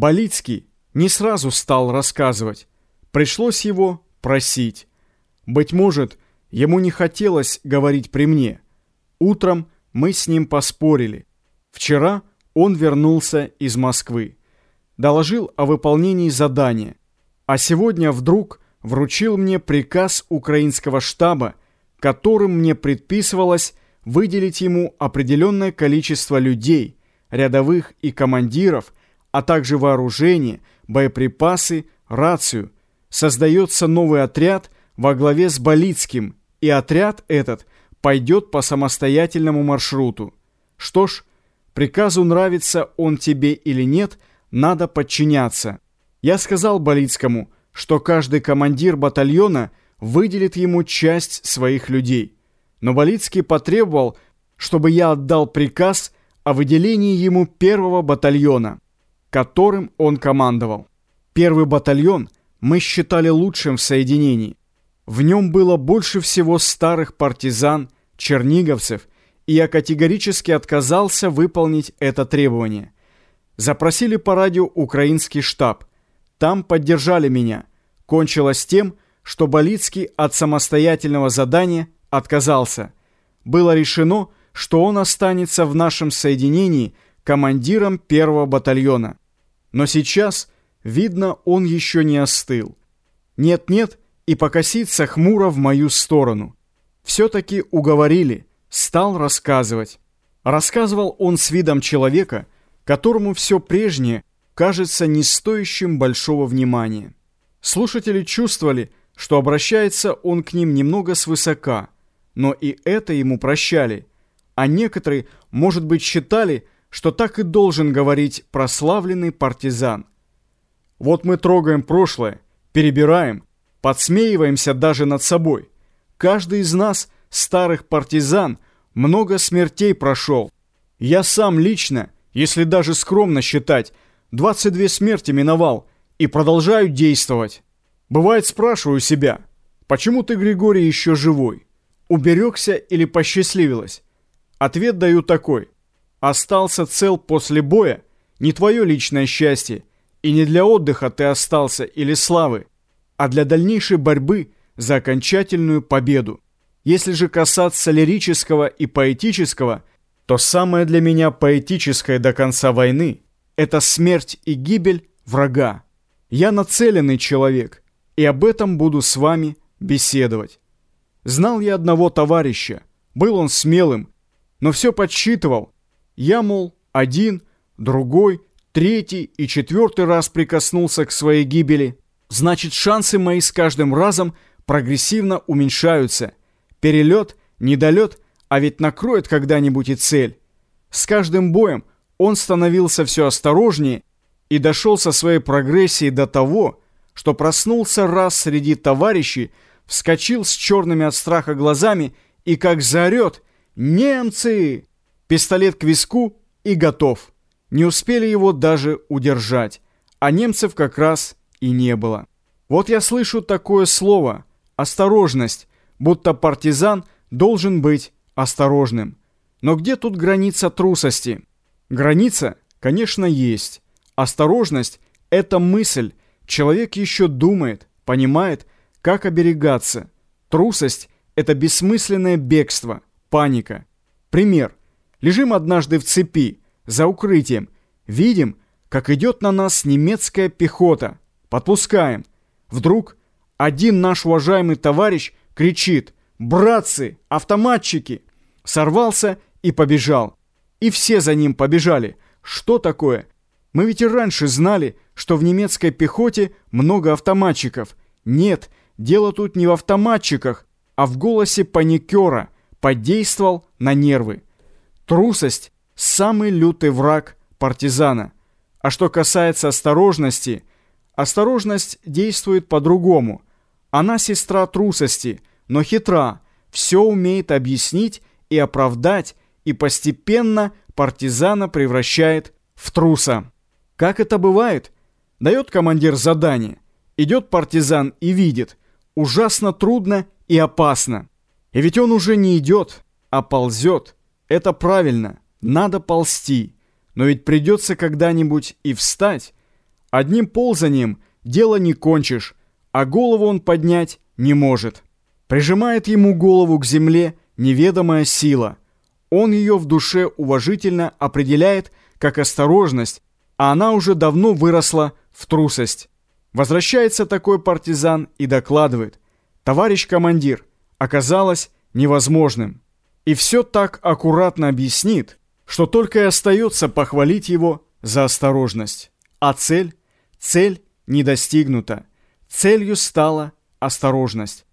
Болицкий не сразу стал рассказывать. Пришлось его просить. Быть может, ему не хотелось говорить при мне. Утром мы с ним поспорили. Вчера он вернулся из Москвы. Доложил о выполнении задания. А сегодня вдруг вручил мне приказ украинского штаба, которым мне предписывалось выделить ему определенное количество людей, рядовых и командиров, а также вооружение, боеприпасы, рацию. Создается новый отряд во главе с Болицким, и отряд этот пойдет по самостоятельному маршруту. Что ж, приказу нравится он тебе или нет, надо подчиняться. Я сказал Болицкому, что каждый командир батальона выделит ему часть своих людей. Но Болицкий потребовал, чтобы я отдал приказ о выделении ему первого батальона, которым он командовал. Первый батальон мы считали лучшим в соединении. В нем было больше всего старых партизан, черниговцев, и я категорически отказался выполнить это требование. Запросили по радио украинский штаб. Там поддержали меня. Кончилось тем, что Болицкий от самостоятельного задания отказался. Было решено, что он останется в нашем соединении командиром первого батальона. Но сейчас, видно, он еще не остыл. Нет-нет, и покосится хмуро в мою сторону. Все-таки уговорили, стал рассказывать. Рассказывал он с видом человека, которому все прежнее кажется не стоящим большого внимания. Слушатели чувствовали, что обращается он к ним немного свысока, но и это ему прощали, а некоторые, может быть, считали, что так и должен говорить прославленный партизан. Вот мы трогаем прошлое, перебираем, подсмеиваемся даже над собой. Каждый из нас, старых партизан, много смертей прошел. Я сам лично, если даже скромно считать, 22 смерти миновал и продолжаю действовать. Бывает, спрашиваю себя, почему ты, Григорий, еще живой? Уберегся или посчастливилось? Ответ даю такой – остался цел после боя, не твое личное счастье, и не для отдыха ты остался или славы, а для дальнейшей борьбы за окончательную победу. Если же касаться лирического и поэтического, то самое для меня поэтическое до конца войны – это смерть и гибель врага. Я нацеленный человек, и об этом буду с вами беседовать. Знал я одного товарища, был он смелым, но все подсчитывал – я, мол, один, другой, третий и четвертый раз прикоснулся к своей гибели. Значит, шансы мои с каждым разом прогрессивно уменьшаются. Перелет, недолет, а ведь накроет когда-нибудь и цель. С каждым боем он становился все осторожнее и дошел со своей прогрессией до того, что проснулся раз среди товарищей, вскочил с черными от страха глазами и как заорет «Немцы!» Пистолет к виску и готов. Не успели его даже удержать, а немцев как раз и не было. Вот я слышу такое слово «осторожность», будто партизан должен быть осторожным. Но где тут граница трусости? Граница, конечно, есть. Осторожность – это мысль. Человек еще думает, понимает, как оберегаться. Трусость – это бессмысленное бегство, паника. Пример. Лежим однажды в цепи, за укрытием. Видим, как идет на нас немецкая пехота. Подпускаем. Вдруг один наш уважаемый товарищ кричит «Братцы! Автоматчики!» Сорвался и побежал. И все за ним побежали. Что такое? Мы ведь и раньше знали, что в немецкой пехоте много автоматчиков. Нет, дело тут не в автоматчиках, а в голосе паникера подействовал на нервы. Трусость – самый лютый враг партизана. А что касается осторожности, осторожность действует по-другому. Она сестра трусости, но хитра, все умеет объяснить и оправдать, и постепенно партизана превращает в труса. Как это бывает? Дает командир задание. Идет партизан и видит. Ужасно трудно и опасно. И ведь он уже не идет, а ползет. Это правильно, надо ползти. Но ведь придется когда-нибудь и встать. Одним ползанием дело не кончишь, а голову он поднять не может. Прижимает ему голову к земле неведомая сила. Он ее в душе уважительно определяет как осторожность, а она уже давно выросла в трусость. Возвращается такой партизан и докладывает. Товарищ командир, оказалось невозможным. И все так аккуратно объяснит, что только и остается похвалить его за осторожность. А цель? Цель не достигнута. Целью стала осторожность.